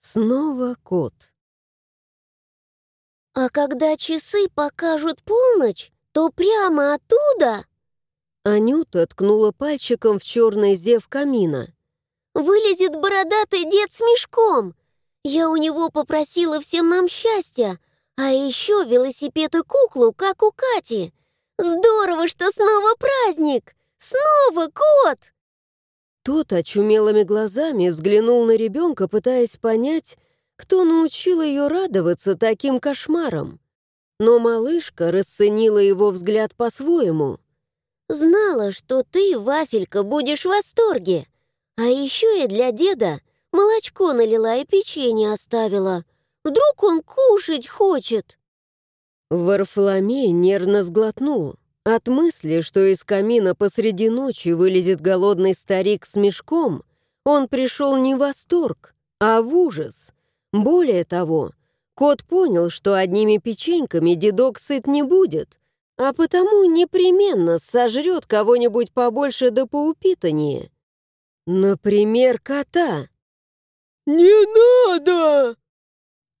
Снова кот. А когда часы покажут полночь, то прямо оттуда Анюта ткнула пальчиком в черный зев камина. вылезет бородатый дед с мешком. Я у него попросила всем нам счастья, а еще велосипед и куклу, как у Кати. Здорово, что снова праздник! Снова кот! Тот очумелыми глазами взглянул на ребенка, пытаясь понять, кто научил ее радоваться таким кошмарам. Но малышка расценила его взгляд по-своему. Знала, что ты, Вафелька, будешь в восторге. А еще и для деда молочко налила и печенье оставила. Вдруг он кушать хочет. Варфоломей нервно сглотнул. От мысли, что из камина посреди ночи вылезет голодный старик с мешком, он пришел не в восторг, а в ужас. Более того, кот понял, что одними печеньками дедок сыт не будет, а потому непременно сожрет кого-нибудь побольше да поупитаннее. Например, кота. «Не надо!»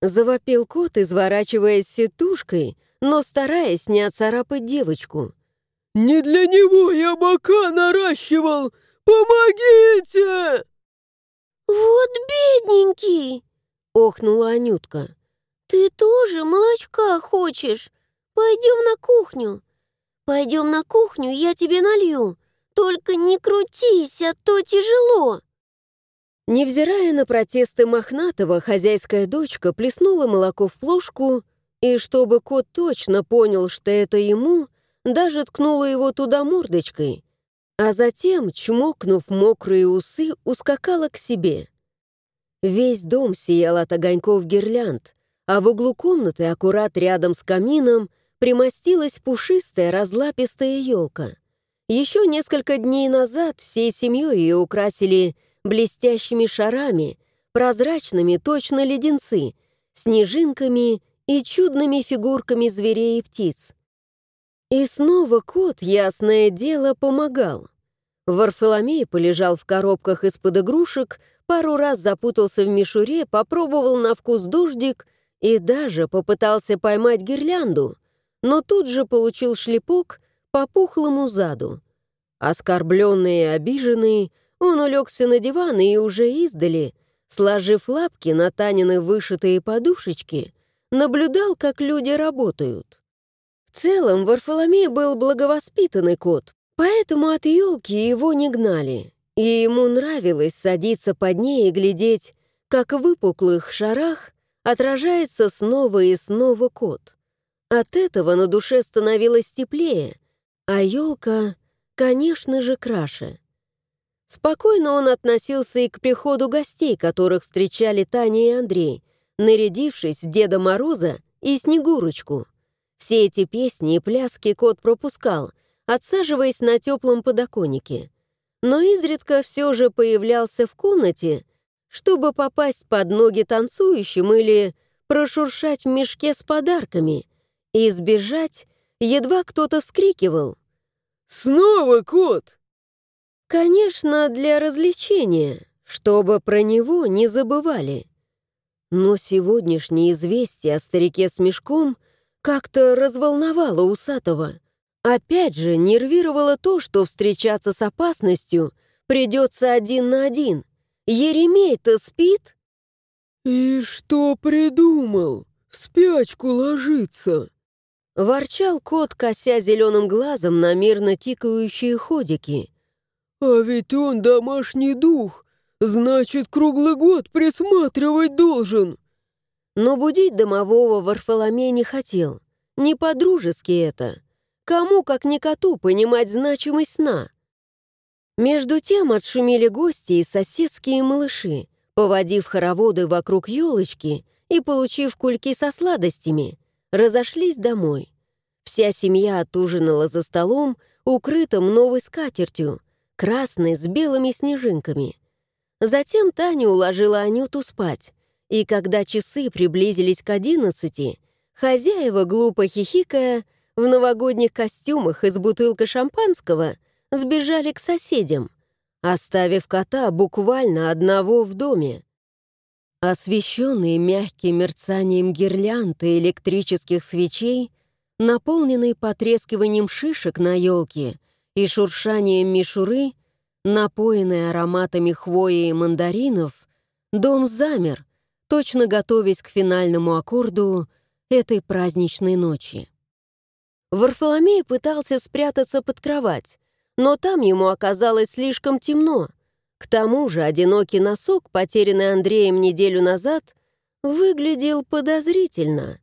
Завопил кот, изворачиваясь сетушкой, но стараясь не оцарапать девочку. «Не для него я бока наращивал! Помогите!» «Вот бедненький!» — охнула Анютка. «Ты тоже молочка хочешь? Пойдем на кухню. Пойдем на кухню, я тебе налью. Только не крутись, а то тяжело». Невзирая на протесты Мохнатого, хозяйская дочка плеснула молоко в плошку, и чтобы кот точно понял, что это ему, даже ткнула его туда мордочкой, а затем, чмокнув мокрые усы, ускакала к себе. Весь дом сиял от огоньков гирлянд, а в углу комнаты, аккурат рядом с камином, примостилась пушистая разлапистая елка. Еще несколько дней назад всей семьей ее украсили блестящими шарами, прозрачными точно леденцы, снежинками и чудными фигурками зверей и птиц. И снова кот, ясное дело, помогал. Варфоломей полежал в коробках из-под игрушек, пару раз запутался в мишуре, попробовал на вкус дождик и даже попытался поймать гирлянду, но тут же получил шлепок по пухлому заду. Оскорбленный и обиженный, он улегся на диван и уже издали, сложив лапки на Танины вышитые подушечки, наблюдал, как люди работают. В целом, Варфоломей был благовоспитанный кот, поэтому от елки его не гнали, и ему нравилось садиться под ней и глядеть, как в выпуклых шарах отражается снова и снова кот. От этого на душе становилось теплее, а елка, конечно же, краше. Спокойно он относился и к приходу гостей, которых встречали Таня и Андрей, нарядившись в Деда Мороза и Снегурочку. Все эти песни и пляски кот пропускал, отсаживаясь на теплом подоконнике. Но изредка все же появлялся в комнате, чтобы попасть под ноги танцующим или прошуршать в мешке с подарками и сбежать, едва кто-то вскрикивал. «Снова кот!» Конечно, для развлечения, чтобы про него не забывали. Но сегодняшнее известие о старике с мешком как-то разволновало Усатого. Опять же, нервировало то, что встречаться с опасностью придется один на один. Еремей-то спит? «И что придумал? В спячку ложиться?» Ворчал кот, кося зеленым глазом на мирно тикающие ходики. «А ведь он домашний дух, значит, круглый год присматривать должен». Но будить домового Варфоломей не хотел. Не по-дружески это. Кому, как не коту, понимать значимость сна? Между тем отшумели гости и соседские малыши, поводив хороводы вокруг елочки и получив кульки со сладостями, разошлись домой. Вся семья отужинала за столом, укрытым новой скатертью, красной с белыми снежинками. Затем Таня уложила Анюту спать, и когда часы приблизились к одиннадцати, хозяева, глупо хихикая, в новогодних костюмах из бутылка шампанского сбежали к соседям, оставив кота буквально одного в доме. Освещенный мягким мерцанием гирлянд и электрических свечей, наполненный потрескиванием шишек на елке и шуршанием мишуры, напоенный ароматами хвои и мандаринов, дом замер, точно готовясь к финальному аккорду этой праздничной ночи. Варфоломей пытался спрятаться под кровать, но там ему оказалось слишком темно. К тому же одинокий носок, потерянный Андреем неделю назад, выглядел подозрительно.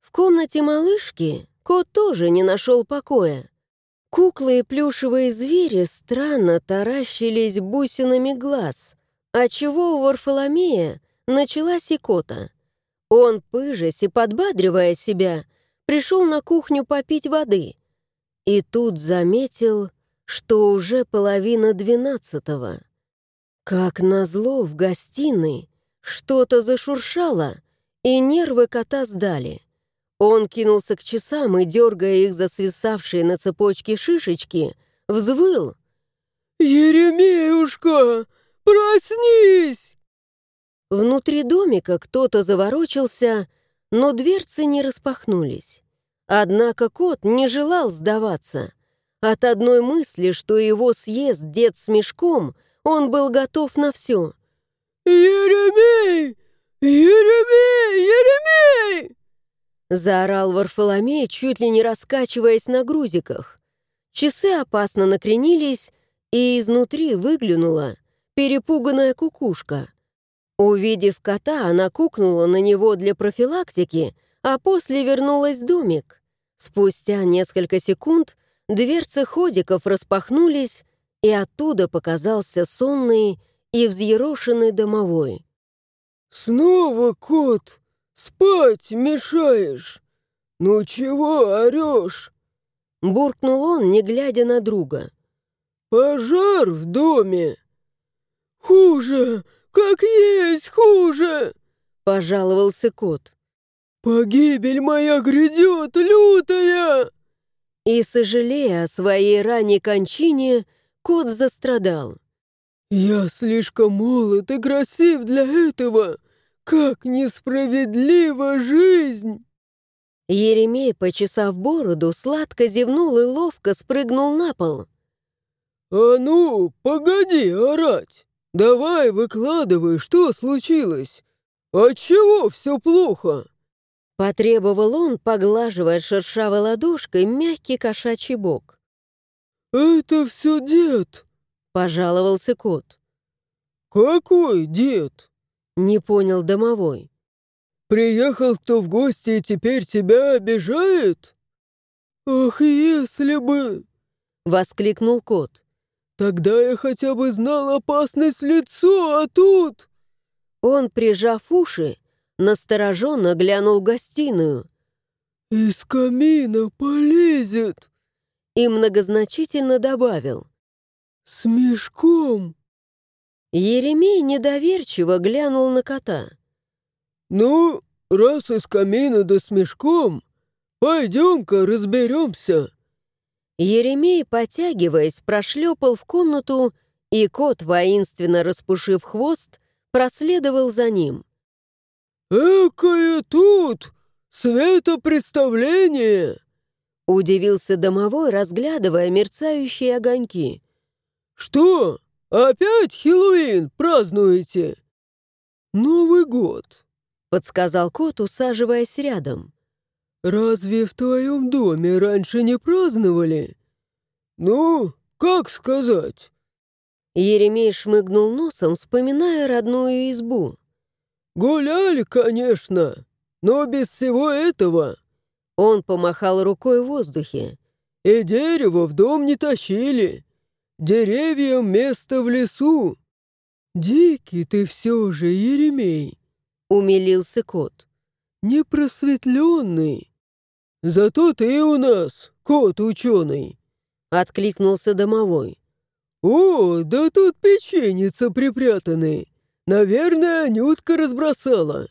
В комнате малышки кот тоже не нашел покоя. Куклы и плюшевые звери странно таращились бусинами глаз, отчего у Варфоломея началась икота. Он, пыжась и подбадривая себя, пришел на кухню попить воды. И тут заметил, что уже половина двенадцатого. Как назло в гостиной что-то зашуршало, и нервы кота сдали. Он кинулся к часам и, дергая их за свисавшие на цепочке шишечки, взвыл. «Еремеюшка, проснись!» Внутри домика кто-то заворочился, но дверцы не распахнулись. Однако кот не желал сдаваться. От одной мысли, что его съест дед с мешком, он был готов на все. «Еремей! Еремей! Еремей!» Заорал Варфоломей, чуть ли не раскачиваясь на грузиках. Часы опасно накренились, и изнутри выглянула перепуганная кукушка. Увидев кота, она кукнула на него для профилактики, а после вернулась в домик. Спустя несколько секунд дверцы ходиков распахнулись, и оттуда показался сонный и взъерошенный домовой. «Снова кот! Спать мешаешь! Ну чего орешь?» Буркнул он, не глядя на друга. «Пожар в доме!» «Хуже! Как есть хуже!» Пожаловался кот. «Погибель моя грядет, лютая!» И, сожалея о своей ранней кончине, кот застрадал. «Я слишком молод и красив для этого! Как несправедлива жизнь!» Еремей, почесав бороду, сладко зевнул и ловко спрыгнул на пол. «А ну, погоди орать! Давай выкладывай, что случилось! Отчего все плохо?» Потребовал он, поглаживая шершавой ладошкой мягкий кошачий бок. «Это все дед!» — пожаловался кот. «Какой дед?» — не понял домовой. «Приехал кто в гости и теперь тебя обижает?» «Ах, если бы...» — воскликнул кот. «Тогда я хотя бы знал опасность лицо, а тут...» Он, прижав уши, настороженно глянул в гостиную. «Из камина полезет!» И многозначительно добавил. «С мешком!» Еремей недоверчиво глянул на кота. «Ну, раз из камина да с мешком, пойдем-ка разберемся!» Еремей, потягиваясь, прошлепал в комнату, и кот, воинственно распушив хвост, проследовал за ним. «Экое тут светопредставление!» Удивился домовой, разглядывая мерцающие огоньки. «Что, опять Хэллоуин празднуете?» «Новый год», — подсказал кот, усаживаясь рядом. «Разве в твоем доме раньше не праздновали?» «Ну, как сказать?» Еремей шмыгнул носом, вспоминая родную избу. «Гуляли, конечно, но без всего этого...» Он помахал рукой в воздухе. «И дерево в дом не тащили. Деревьям место в лесу. Дикий ты все же, Еремей!» Умилился кот. «Непросветленный. Зато ты у нас, кот ученый!» Откликнулся домовой. «О, да тут печеница припрятаны. Наверное, Анютка разбросала».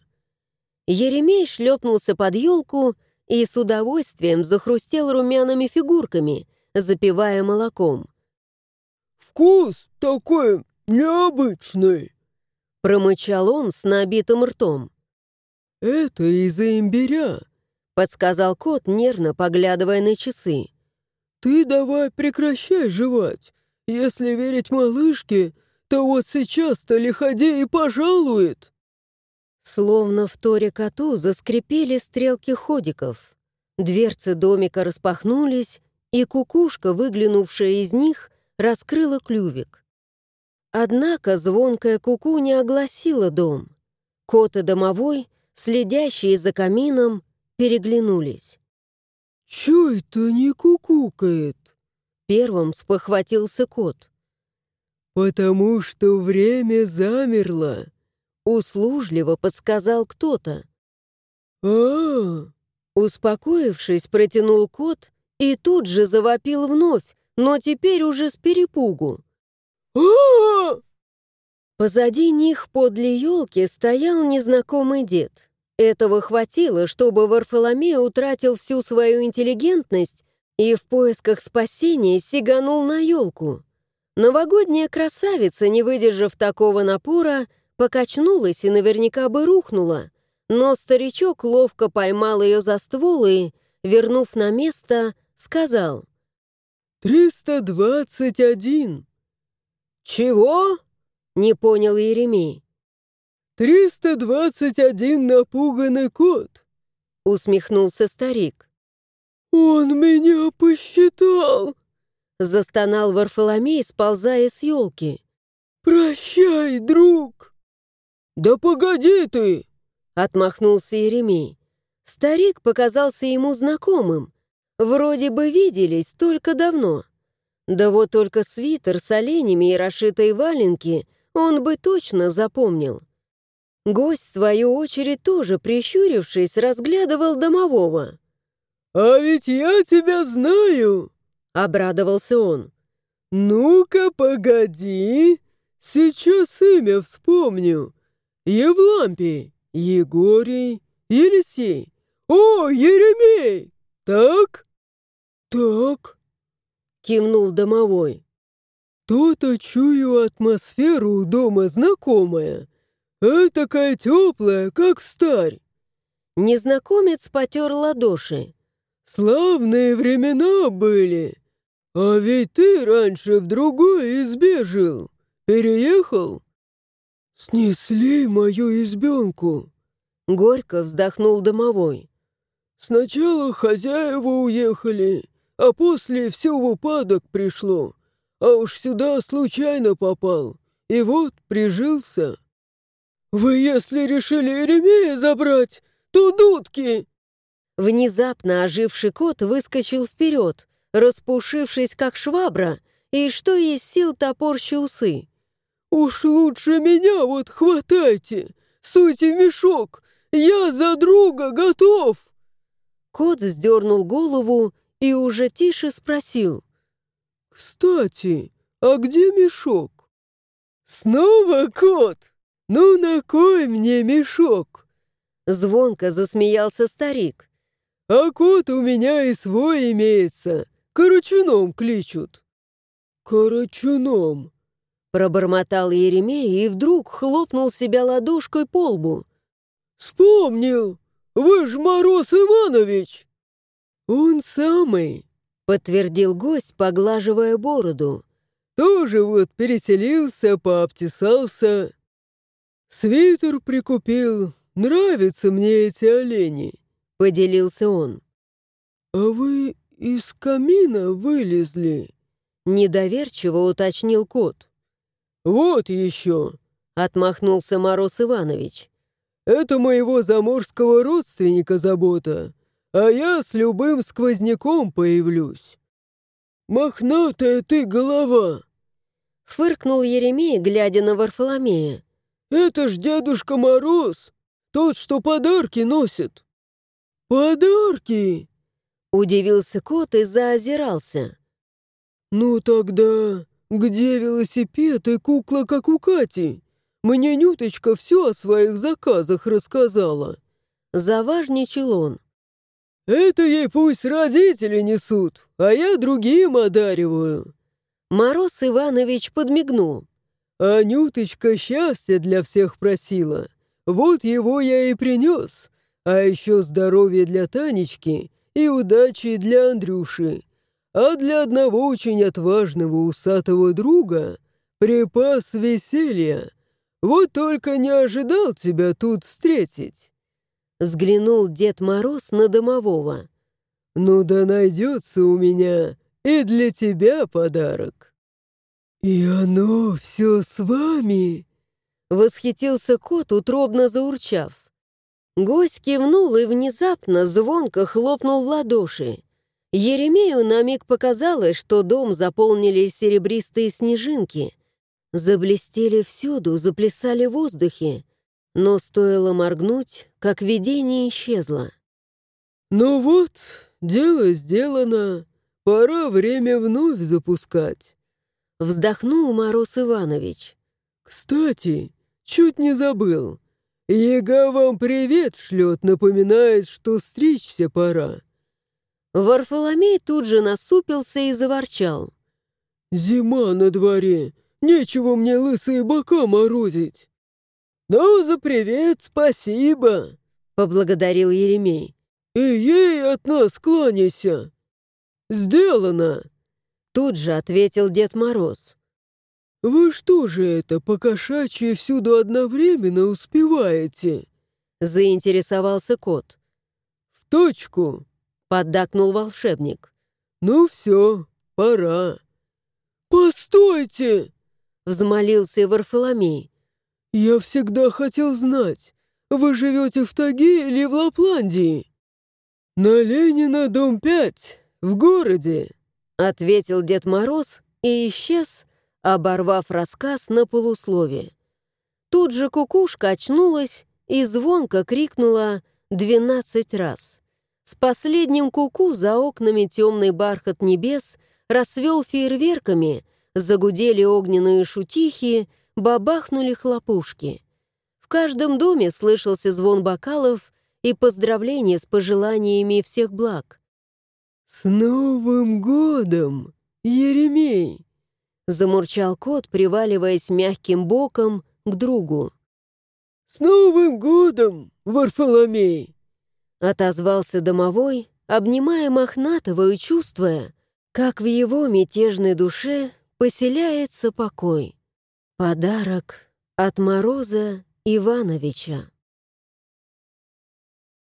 Еремей шлепнулся под елку и с удовольствием захрустел румяными фигурками, запивая молоком. «Вкус такой необычный!» Промычал он с набитым ртом. «Это из-за имбиря», — подсказал кот, нервно поглядывая на часы. «Ты давай прекращай жевать. Если верить малышке, то вот сейчас-то лиходей и пожалует». Словно в торе коту заскрипели стрелки ходиков. Дверцы домика распахнулись, и кукушка, выглянувшая из них, раскрыла клювик. Однако звонкая куку не огласила дом. Кот и домовой, следящие за камином, переглянулись. «Чё это не кукукает?» Первым спохватился кот. «Потому что время замерло», — услужливо подсказал кто-то. а, -а, -а Успокоившись, протянул кот и тут же завопил вновь, но теперь уже с перепугу. а, Позади них подле елки стоял незнакомый дед. Этого хватило, чтобы Варфоломей утратил всю свою интеллигентность и в поисках спасения сиганул на елку. Новогодняя красавица, не выдержав такого напора, покачнулась и наверняка бы рухнула, но старичок ловко поймал ее за ствол и, вернув на место, сказал «Триста двадцать один». «Чего?» — не понял Еремей. «Триста двадцать один напуганный кот», — усмехнулся старик. «Он меня посчитал!» — застонал Варфоломей, сползая с елки. «Прощай, друг!» «Да погоди ты!» — отмахнулся Еремей. Старик показался ему знакомым. Вроде бы виделись только давно. Да вот только свитер с оленями и расшитой валенки он бы точно запомнил. Гость, в свою очередь, тоже, прищурившись, разглядывал домового. «А ведь я тебя знаю!» — обрадовался он. «Ну-ка, погоди, сейчас имя вспомню. Евлампий, Егорий, Елисей. О, Еремей! Так?» «Так», — кивнул домовой. «То-то чую атмосферу у дома знакомая. А такая теплая, как старь». Незнакомец потер ладоши. «Славные времена были. А ведь ты раньше в другой избе жил. Переехал?» «Снесли мою избенку», — горько вздохнул домовой. «Сначала хозяева уехали, а после все в упадок пришло. А уж сюда случайно попал, и вот прижился». «Вы, если решили Еремея забрать, то дудки!» Внезапно оживший кот выскочил вперед, распушившись как швабра, и что есть сил топорщи усы. «Уж лучше меня вот хватайте! Суйте в мешок! Я за друга готов!» Кот сдернул голову и уже тише спросил. «Кстати, а где мешок?» «Снова кот? Ну на кой мне мешок?» Звонко засмеялся старик. «А кот у меня и свой имеется. Карачуном кличут». «Карачуном», Пробормотал Еремей и вдруг хлопнул себя ладошкой по лбу. «Вспомнил! Вы ж Мороз Иванович!» «Он самый», — подтвердил гость, поглаживая бороду. «Тоже вот переселился, пообтесался. Свитер прикупил. Нравятся мне эти олени», — поделился он. «А вы из камина вылезли?» — недоверчиво уточнил кот. «Вот еще!» — отмахнулся Мороз Иванович. «Это моего заморского родственника забота, а я с любым сквозняком появлюсь». «Мохнатая ты голова!» — фыркнул Еремей, глядя на Варфоломея. «Это ж Дедушка Мороз, тот, что подарки носит». «Подарки?» — удивился кот и заозирался. «Ну тогда «Где велосипед и кукла, как у Кати? Мне Нюточка все о своих заказах рассказала». Заважничал он. «Это ей пусть родители несут, а я другим одариваю». Мороз Иванович подмигнул. Анюточка счастье для всех просила. Вот его я и принес. А еще здоровье для Танечки и удачи для Андрюши. А для одного очень отважного усатого друга припас веселья. Вот только не ожидал тебя тут встретить. Взглянул Дед Мороз на домового. Ну да найдется у меня и для тебя подарок. И оно все с вами? Восхитился кот, утробно заурчав. Гость кивнул и внезапно звонко хлопнул в ладоши. Еремею на миг показалось, что дом заполнили серебристые снежинки. Заблестели всюду, заплясали в воздухе. Но стоило моргнуть, как видение исчезло. «Ну вот, дело сделано. Пора время вновь запускать», — вздохнул Мороз Иванович. «Кстати, чуть не забыл. Ега вам привет шлет, напоминает, что стричься пора». Варфоломей тут же насупился и заворчал. «Зима на дворе, нечего мне лысые бока морозить». «Ну, за привет спасибо», — поблагодарил Еремей. «И ей от нас кланяйся». «Сделано!» Тут же ответил Дед Мороз. «Вы что же это, по кошачьи всюду одновременно успеваете?» Заинтересовался кот. «В точку!» Поддакнул волшебник. «Ну все, пора». «Постойте!» Взмолился Варфоломей. «Я всегда хотел знать, вы живете в Таге или в Лапландии?» «На Ленина, дом 5, в городе», ответил Дед Мороз и исчез, оборвав рассказ на полуслове. Тут же кукушка очнулась и звонко крикнула двенадцать раз. С последним куку -ку за окнами темный бархат небес расцвел фейерверками, загудели огненные шутихи, бабахнули хлопушки. В каждом доме слышался звон бокалов и поздравления с пожеланиями всех благ. «С Новым годом, Еремей!» Замурчал кот, приваливаясь мягким боком к другу. «С Новым годом, Варфоломей!» Отозвался домовой, обнимая Мохнатого и чувствуя, как в его мятежной душе поселяется покой. Подарок от Мороза Ивановича.